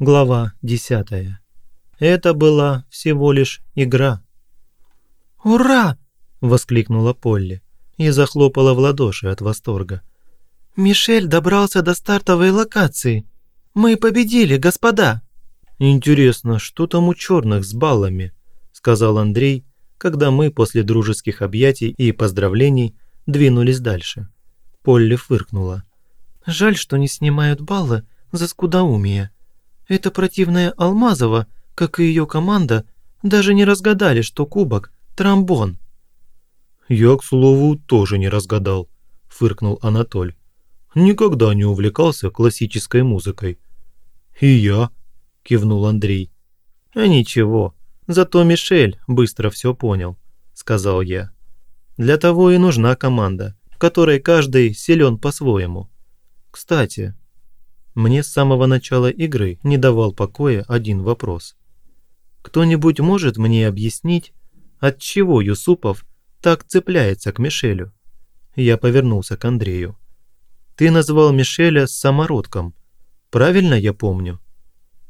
Глава 10. Это была всего лишь игра. «Ура!» – воскликнула Полли и захлопала в ладоши от восторга. «Мишель добрался до стартовой локации. Мы победили, господа!» «Интересно, что там у черных с баллами?» – сказал Андрей, когда мы после дружеских объятий и поздравлений двинулись дальше. Полли фыркнула. «Жаль, что не снимают баллы за скудоумие. Эта противная Алмазова, как и ее команда, даже не разгадали, что кубок – тромбон». «Я, к слову, тоже не разгадал», – фыркнул Анатоль. «Никогда не увлекался классической музыкой». «И я», – кивнул Андрей. «А ничего, зато Мишель быстро все понял», – сказал я. «Для того и нужна команда, в которой каждый силен по-своему. Кстати, мне с самого начала игры не давал покоя один вопрос. Кто-нибудь может мне объяснить, от чего Юсупов так цепляется к Мишелю? Я повернулся к Андрею. Ты назвал Мишеля самородком. Правильно я помню?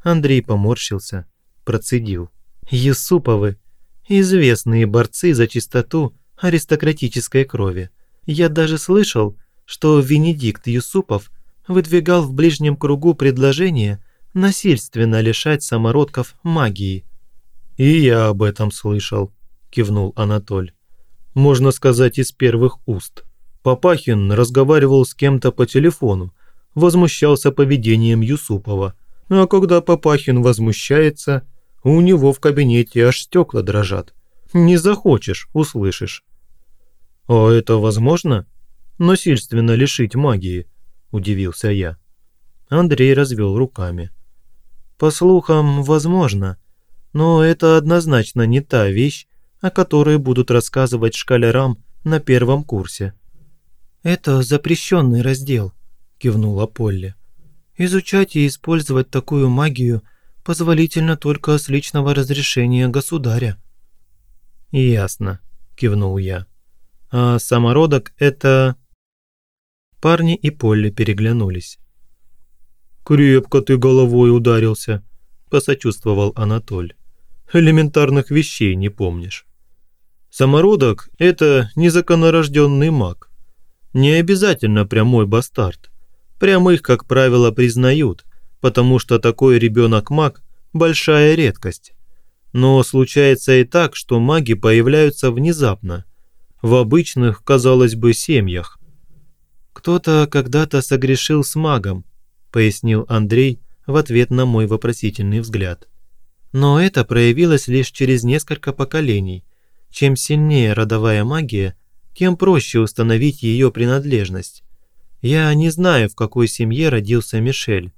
Андрей поморщился, процедил. Юсуповы – известные борцы за чистоту аристократической крови. Я даже слышал, что Венедикт Юсупов выдвигал в ближнем кругу предложение насильственно лишать самородков магии. «И я об этом слышал», – кивнул Анатоль. «Можно сказать, из первых уст. Папахин разговаривал с кем-то по телефону, возмущался поведением Юсупова. А когда Папахин возмущается, у него в кабинете аж стекла дрожат. Не захочешь, услышишь». «А это возможно? Насильственно лишить магии?» – удивился я. Андрей развел руками. «По слухам, возможно, но это однозначно не та вещь, о которой будут рассказывать школярам на первом курсе». «Это запрещенный раздел», – кивнула Полли. «Изучать и использовать такую магию позволительно только с личного разрешения государя». «Ясно», – кивнул я. «А самородок – это...» Парни и Полли переглянулись. «Крепко ты головой ударился», – посочувствовал Анатоль. «Элементарных вещей не помнишь». Самородок – это незаконнорожденный маг. Не обязательно прямой бастард. Прямых, как правило, признают, потому что такой ребенок-маг – большая редкость. Но случается и так, что маги появляются внезапно, в обычных, казалось бы, семьях. «Кто-то когда-то согрешил с магом», – пояснил Андрей в ответ на мой вопросительный взгляд. «Но это проявилось лишь через несколько поколений. Чем сильнее родовая магия, тем проще установить ее принадлежность. Я не знаю, в какой семье родился Мишель,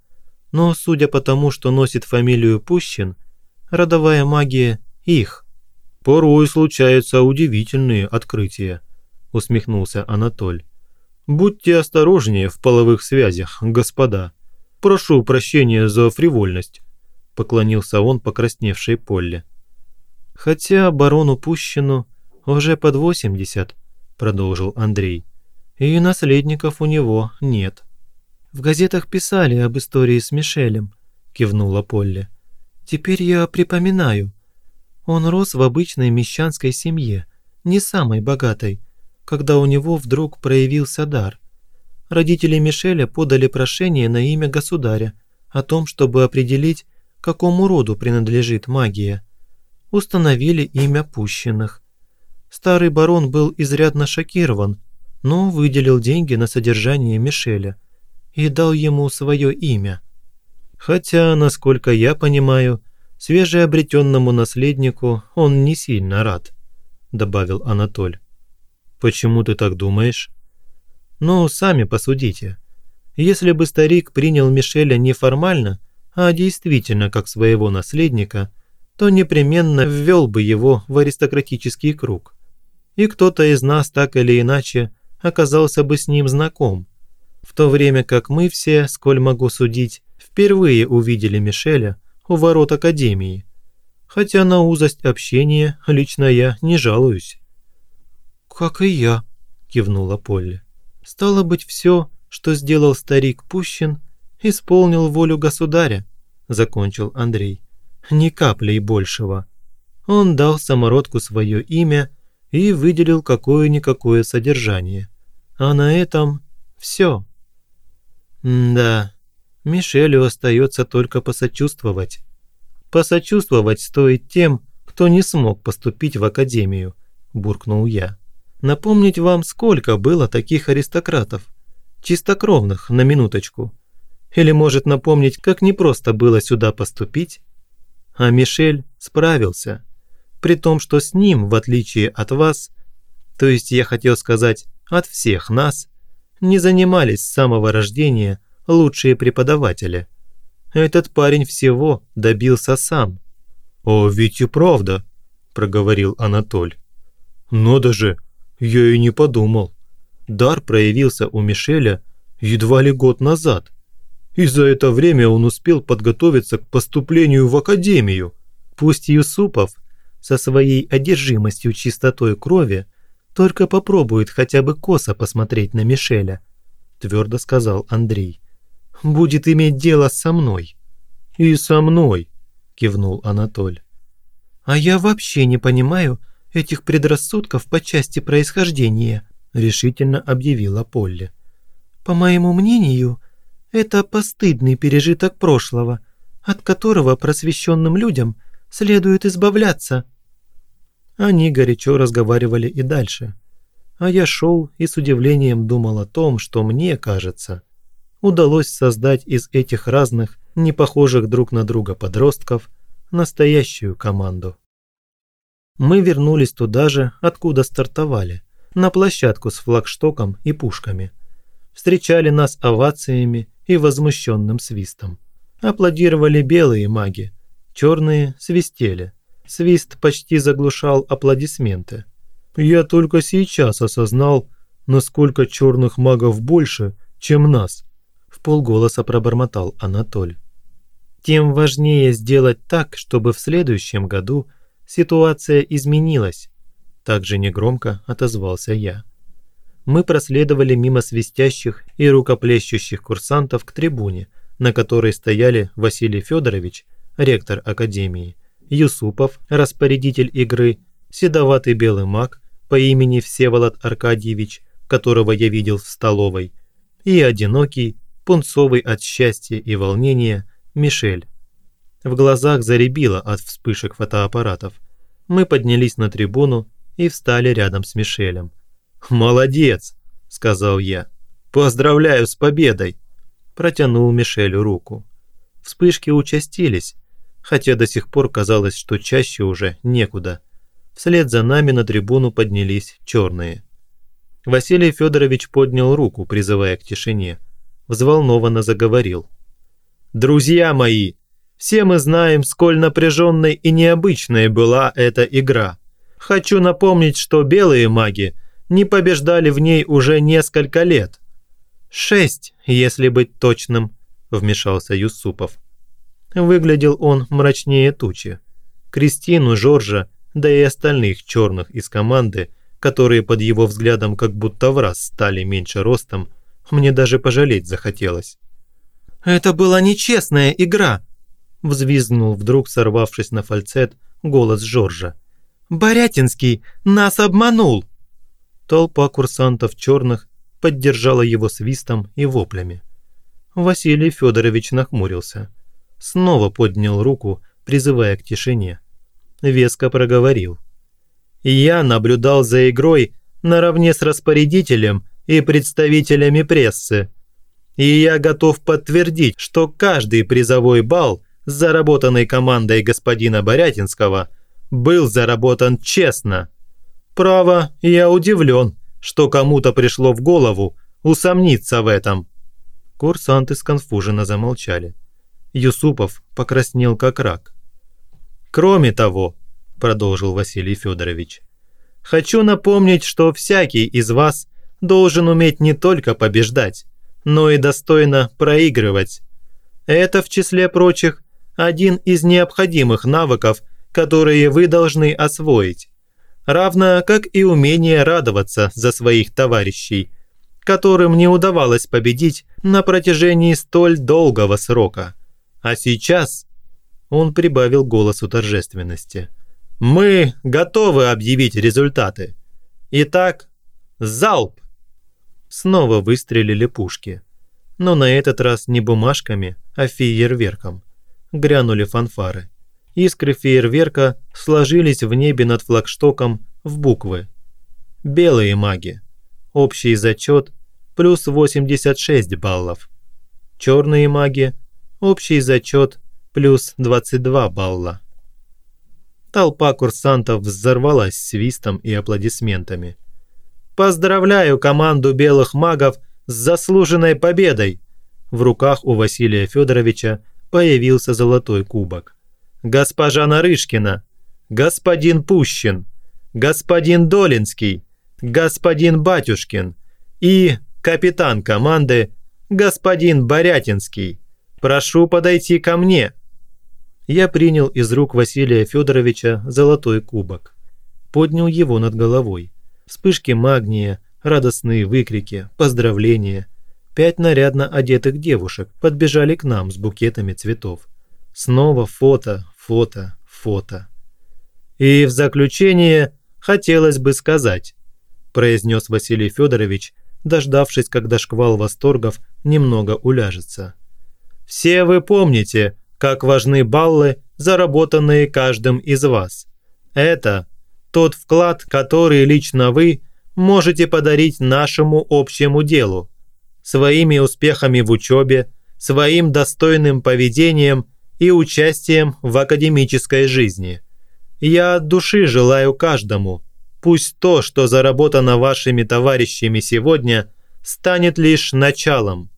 но судя по тому, что носит фамилию Пущин, родовая магия – их». «Порой случаются удивительные открытия», – усмехнулся Анатоль. Будьте осторожнее в половых связях, господа. Прошу прощения за фривольность», – поклонился он покрасневшей Полле. «Хотя барону Пущину уже под 80», – продолжил Андрей, – «и наследников у него нет». «В газетах писали об истории с Мишелем», – кивнула Полли. «Теперь я припоминаю. Он рос в обычной мещанской семье, не самой богатой, когда у него вдруг проявился дар. Родители Мишеля подали прошение на имя государя о том, чтобы определить, какому роду принадлежит магия. Установили имя пущенных. Старый барон был изрядно шокирован, но выделил деньги на содержание Мишеля и дал ему свое имя. Хотя, насколько я понимаю, свежеобретенному наследнику он не сильно рад, добавил Анатоль. «Почему ты так думаешь?» «Ну, сами посудите. Если бы старик принял Мишеля не формально, а действительно как своего наследника, то непременно ввел бы его в аристократический круг. И кто-то из нас так или иначе оказался бы с ним знаком, в то время как мы все, сколь могу судить, впервые увидели Мишеля у ворот Академии. Хотя на узость общения лично я не жалуюсь. «Как и я», – кивнула Полли. «Стало быть, все, что сделал старик Пущин, исполнил волю государя», – закончил Андрей. «Ни капли большего». Он дал самородку свое имя и выделил какое-никакое содержание. А на этом все. Да, Мишелю остается только посочувствовать. Посочувствовать стоит тем, кто не смог поступить в академию, буркнул я. Напомнить вам, сколько было таких аристократов? Чистокровных, на минуточку. Или может напомнить, как непросто было сюда поступить? А Мишель справился. При том, что с ним, в отличие от вас, то есть я хотел сказать, от всех нас, не занимались с самого рождения лучшие преподаватели. Этот парень всего добился сам. «О, ведь и правда», – проговорил Анатоль. «Но даже я и не подумал. Дар проявился у Мишеля едва ли год назад. И за это время он успел подготовиться к поступлению в академию. Пусть Юсупов со своей одержимостью чистотой крови только попробует хотя бы косо посмотреть на Мишеля», – твердо сказал Андрей. «Будет иметь дело со мной». «И со мной», – кивнул Анатоль. «А я вообще не понимаю этих предрассудков по части происхождения», – решительно объявила Полли. «По моему мнению, это постыдный пережиток прошлого, от которого просвещенным людям следует избавляться». Они горячо разговаривали и дальше. А я шел и с удивлением думал о том, что мне кажется, удалось создать из этих разных, не похожих друг на друга подростков, настоящую команду. Мы вернулись туда же, откуда стартовали, на площадку с флагштоком и пушками. Встречали нас овациями и возмущенным свистом. Аплодировали белые маги, черные свистели – Свист почти заглушал аплодисменты. «Я только сейчас осознал, насколько черных магов больше, чем нас», – в полголоса пробормотал Анатоль. «Тем важнее сделать так, чтобы в следующем году ситуация изменилась», – также негромко отозвался я. Мы проследовали мимо свистящих и рукоплещущих курсантов к трибуне, на которой стояли Василий Федорович, ректор академии, Юсупов, распорядитель игры, седоватый белый маг по имени Всеволод Аркадьевич, которого я видел в столовой, и одинокий, пунцовый от счастья и волнения Мишель. В глазах заребило от вспышек фотоаппаратов. Мы поднялись на трибуну и встали рядом с Мишелем. «Молодец!» – сказал я. «Поздравляю с победой!» Протянул Мишелю руку. Вспышки участились, хотя до сих пор казалось, что чаще уже некуда. Вслед за нами на трибуну поднялись черные. Василий Федорович поднял руку, призывая к тишине. Взволнованно заговорил. «Друзья мои, все мы знаем, сколь напряженной и необычной была эта игра. Хочу напомнить, что белые маги не побеждали в ней уже несколько лет. Шесть, если быть точным», – вмешался Юсупов. Выглядел он мрачнее тучи. Кристину, Жоржа, да и остальных черных из команды, которые под его взглядом как будто в раз стали меньше ростом, мне даже пожалеть захотелось. «Это была нечестная игра!» – взвизгнул вдруг, сорвавшись на фальцет, голос Жоржа. «Борятинский нас обманул!» Толпа курсантов черных поддержала его свистом и воплями. Василий Федорович нахмурился – снова поднял руку, призывая к тишине. Веско проговорил. «Я наблюдал за игрой наравне с распорядителем и представителями прессы. И я готов подтвердить, что каждый призовой балл, заработанный командой господина Борятинского, был заработан честно. Право, я удивлен, что кому-то пришло в голову усомниться в этом». Курсанты сконфуженно замолчали. Юсупов покраснел как рак. «Кроме того», – продолжил Василий Федорович, – «хочу напомнить, что всякий из вас должен уметь не только побеждать, но и достойно проигрывать. Это, в числе прочих, один из необходимых навыков, которые вы должны освоить, равно как и умение радоваться за своих товарищей, которым не удавалось победить на протяжении столь долгого срока. А сейчас...» Он прибавил голосу торжественности. «Мы готовы объявить результаты. Итак, залп!» Снова выстрелили пушки. Но на этот раз не бумажками, а фейерверком. Грянули фанфары. Искры фейерверка сложились в небе над флагштоком в буквы. Белые маги. Общий зачет плюс 86 баллов. Черные маги. Общий зачет плюс 22 балла. Толпа курсантов взорвалась свистом и аплодисментами. «Поздравляю команду белых магов с заслуженной победой!» В руках у Василия Федоровича появился золотой кубок. «Госпожа Нарышкина! Господин Пущин! Господин Долинский! Господин Батюшкин! И капитан команды господин Борятинский! Прошу подойти ко мне!» Я принял из рук Василия Федоровича золотой кубок. Поднял его над головой. Вспышки магния, радостные выкрики, поздравления. Пять нарядно одетых девушек подбежали к нам с букетами цветов. Снова фото, фото, фото. И в заключение хотелось бы сказать, произнес Василий Федорович, дождавшись, когда шквал восторгов немного уляжется. Все вы помните, как важны баллы, заработанные каждым из вас. Это тот вклад, который лично вы можете подарить нашему общему делу. Своими успехами в учебе, своим достойным поведением и участием в академической жизни. Я от души желаю каждому, пусть то, что заработано вашими товарищами сегодня, станет лишь началом.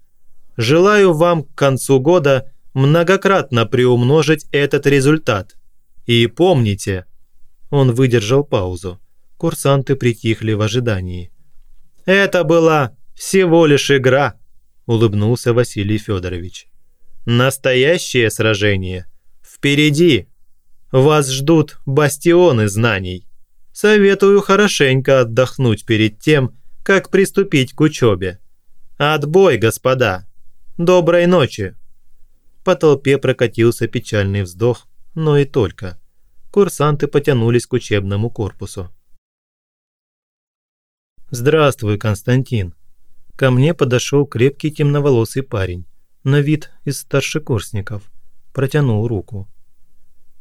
Желаю вам к концу года многократно приумножить этот результат. И помните, он выдержал паузу. Курсанты притихли в ожидании. «Это была всего лишь игра», – улыбнулся Василий Федорович. «Настоящее сражение впереди. Вас ждут бастионы знаний. Советую хорошенько отдохнуть перед тем, как приступить к учебе. Отбой, господа! Доброй ночи!» По толпе прокатился печальный вздох, но и только – курсанты потянулись к учебному корпусу. «Здравствуй, Константин!» Ко мне подошел крепкий темноволосый парень, на вид из старшекурсников. Протянул руку.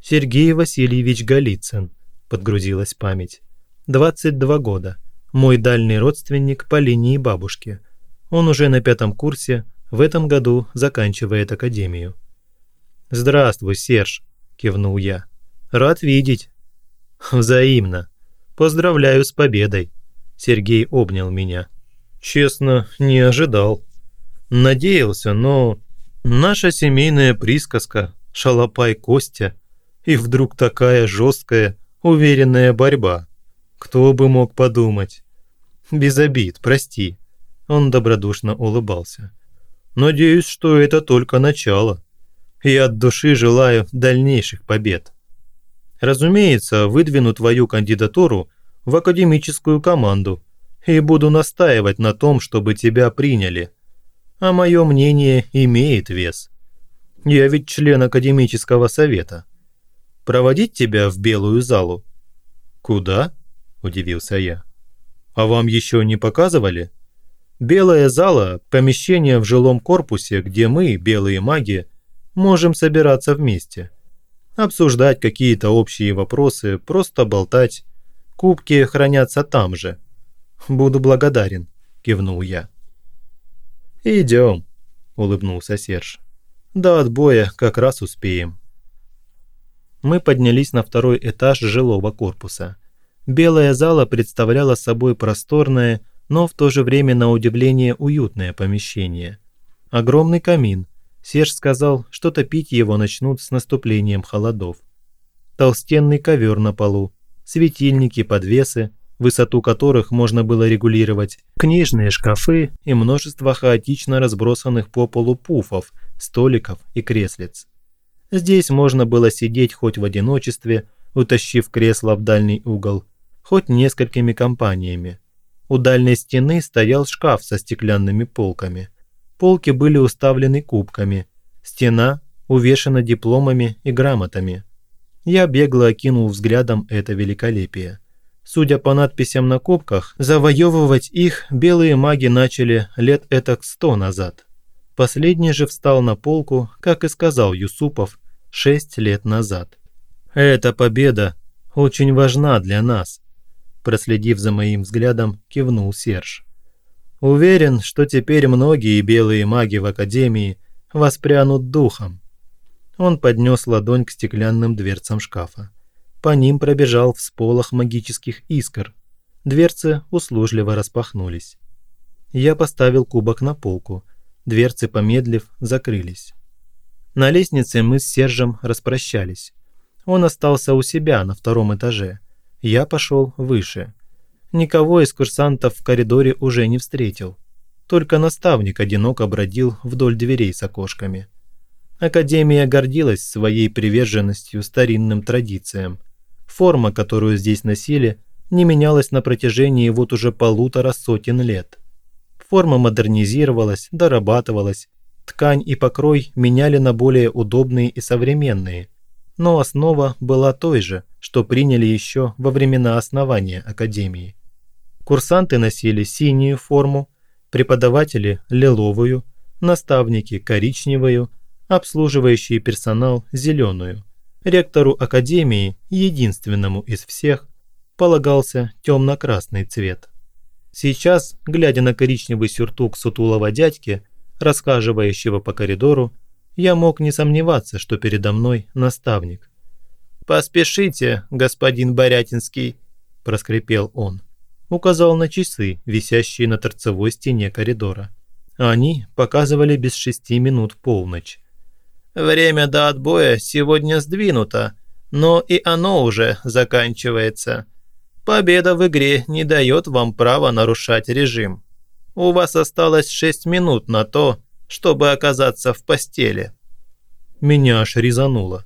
«Сергей Васильевич Голицын», – подгрузилась память. «22 года. Мой дальний родственник по линии бабушки. Он уже на пятом курсе, в этом году заканчивает академию». «Здравствуй, Серж», – кивнул я. Рад видеть. Взаимно. Поздравляю с победой. Сергей обнял меня. Честно, не ожидал. Надеялся, но... Наша семейная присказка «Шалопай Костя» и вдруг такая жесткая, уверенная борьба. Кто бы мог подумать? Без обид, прости. Он добродушно улыбался. Надеюсь, что это только начало. И от души желаю дальнейших побед. Разумеется, выдвину твою кандидатуру в академическую команду и буду настаивать на том, чтобы тебя приняли. А мое мнение имеет вес. Я ведь член академического совета. Проводить тебя в белую залу? Куда? Удивился я. А вам еще не показывали? Белая зала – помещение в жилом корпусе, где мы, белые маги, можем собираться вместе – обсуждать какие-то общие вопросы, просто болтать. Кубки хранятся там же. Буду благодарен, кивнул я. Идем, улыбнулся Серж. До отбоя как раз успеем. Мы поднялись на второй этаж жилого корпуса. Белая зала представляла собой просторное, но в то же время на удивление уютное помещение. Огромный камин, Серж сказал, что топить его начнут с наступлением холодов. Толстенный ковер на полу, светильники, подвесы, высоту которых можно было регулировать, книжные шкафы и множество хаотично разбросанных по полу пуфов, столиков и креслиц. Здесь можно было сидеть хоть в одиночестве, утащив кресло в дальний угол, хоть несколькими компаниями. У дальней стены стоял шкаф со стеклянными полками – Полки были уставлены кубками. Стена увешана дипломами и грамотами. Я бегло окинул взглядом это великолепие. Судя по надписям на кубках, завоевывать их белые маги начали лет этак сто назад. Последний же встал на полку, как и сказал Юсупов, шесть лет назад. Эта победа очень важна для нас, проследив за моим взглядом, кивнул Серж. Уверен, что теперь многие белые маги в Академии воспрянут духом. Он поднес ладонь к стеклянным дверцам шкафа. По ним пробежал всполох магических искр. Дверцы услужливо распахнулись. Я поставил кубок на полку. Дверцы, помедлив, закрылись. На лестнице мы с Сержем распрощались. Он остался у себя на втором этаже. Я пошел выше. Никого из курсантов в коридоре уже не встретил. Только наставник одиноко бродил вдоль дверей с окошками. Академия гордилась своей приверженностью старинным традициям. Форма, которую здесь носили, не менялась на протяжении вот уже полутора сотен лет. Форма модернизировалась, дорабатывалась, ткань и покрой меняли на более удобные и современные, но основа была той же, что приняли еще во времена основания Академии. Курсанты носили синюю форму, преподаватели – лиловую, наставники – коричневую, обслуживающий персонал – зеленую. Ректору Академии, единственному из всех, полагался темно-красный цвет. Сейчас, глядя на коричневый сюртук сутулого дядьки, расхаживающего по коридору, я мог не сомневаться, что передо мной наставник. «Поспешите, господин Борятинский», – проскрипел он указал на часы, висящие на торцевой стене коридора. Они показывали без шести минут полночь. «Время до отбоя сегодня сдвинуто, но и оно уже заканчивается. Победа в игре не дает вам права нарушать режим. У вас осталось шесть минут на то, чтобы оказаться в постели». Меня аж резануло.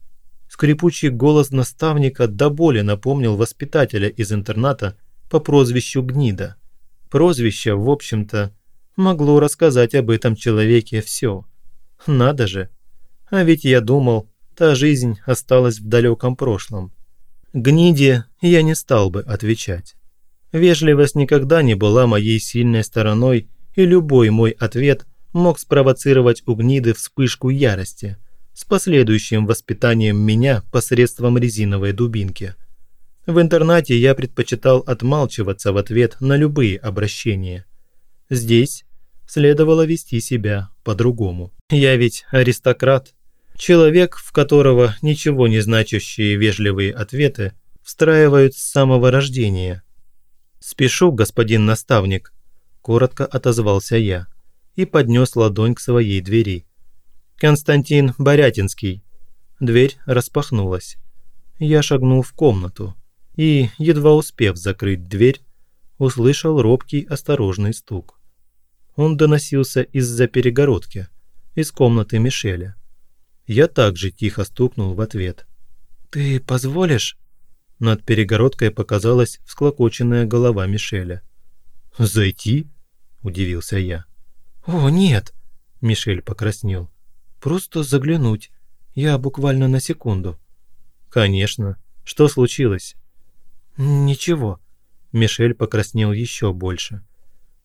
Скрипучий голос наставника до боли напомнил воспитателя из интерната, по прозвищу Гнида. Прозвище, в общем-то, могло рассказать об этом человеке все. Надо же. А ведь я думал, та жизнь осталась в далеком прошлом. Гниде я не стал бы отвечать. Вежливость никогда не была моей сильной стороной, и любой мой ответ мог спровоцировать у гниды вспышку ярости с последующим воспитанием меня посредством резиновой дубинки – в интернате я предпочитал отмалчиваться в ответ на любые обращения. Здесь следовало вести себя по-другому. Я ведь аристократ. Человек, в которого ничего не значащие вежливые ответы встраивают с самого рождения. «Спешу, господин наставник», – коротко отозвался я и поднес ладонь к своей двери. «Константин Борятинский». Дверь распахнулась. Я шагнул в комнату и, едва успев закрыть дверь, услышал робкий осторожный стук. Он доносился из-за перегородки, из комнаты Мишеля. Я также тихо стукнул в ответ. «Ты позволишь?» Над перегородкой показалась всклокоченная голова Мишеля. «Зайти?» – удивился я. «О, нет!» – Мишель покраснел. «Просто заглянуть. Я буквально на секунду». «Конечно. Что случилось?» «Ничего». Мишель покраснел еще больше.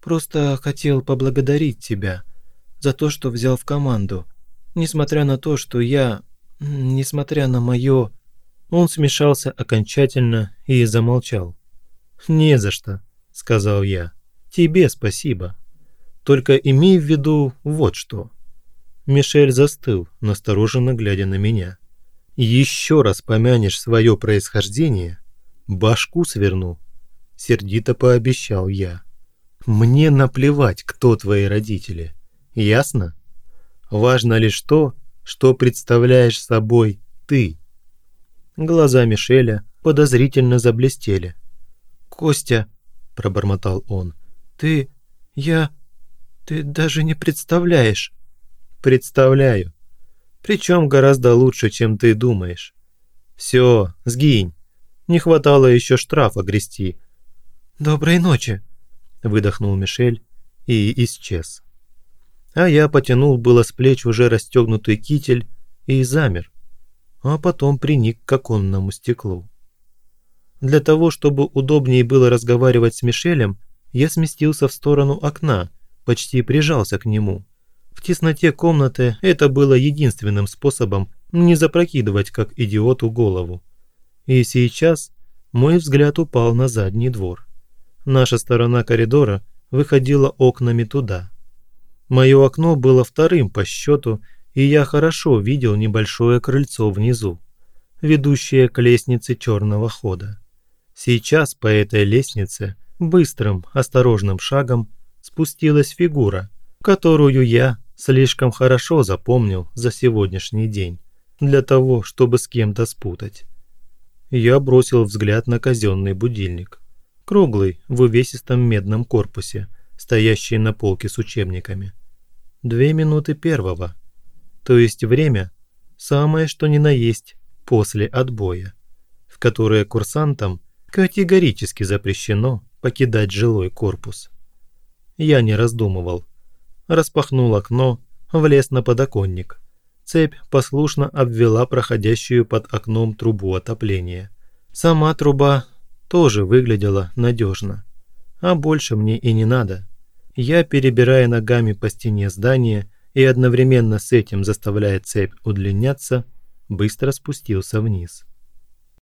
«Просто хотел поблагодарить тебя за то, что взял в команду. Несмотря на то, что я... Несмотря на мое...» Он смешался окончательно и замолчал. «Не за что», — сказал я. «Тебе спасибо. Только имей в виду вот что». Мишель застыл, настороженно глядя на меня. «Еще раз помянешь свое происхождение, башку сверну», – сердито пообещал я. «Мне наплевать, кто твои родители. Ясно? Важно лишь то, что представляешь собой ты». Глаза Мишеля подозрительно заблестели. «Костя», – пробормотал он, – «ты... я... ты даже не представляешь». «Представляю. Причем гораздо лучше, чем ты думаешь. Все, сгинь. Не хватало еще штрафа грести. «Доброй ночи», – выдохнул Мишель и исчез. А я потянул было с плеч уже расстегнутый китель и замер, а потом приник к оконному стеклу. Для того, чтобы удобнее было разговаривать с Мишелем, я сместился в сторону окна, почти прижался к нему. В тесноте комнаты это было единственным способом не запрокидывать как идиоту голову. И сейчас мой взгляд упал на задний двор. Наша сторона коридора выходила окнами туда. Мое окно было вторым по счету, и я хорошо видел небольшое крыльцо внизу, ведущее к лестнице черного хода. Сейчас по этой лестнице быстрым, осторожным шагом спустилась фигура, которую я слишком хорошо запомнил за сегодняшний день, для того, чтобы с кем-то спутать. Я бросил взгляд на казенный будильник. Круглый, в увесистом медном корпусе, стоящий на полке с учебниками. Две минуты первого. То есть время, самое что ни на есть, после отбоя, в которое курсантам категорически запрещено покидать жилой корпус. Я не раздумывал. Распахнул окно, влез на подоконник. Цепь послушно обвела проходящую под окном трубу отопления. Сама труба тоже выглядела надежно. А больше мне и не надо. Я, перебирая ногами по стене здания и одновременно с этим заставляя цепь удлиняться, быстро спустился вниз.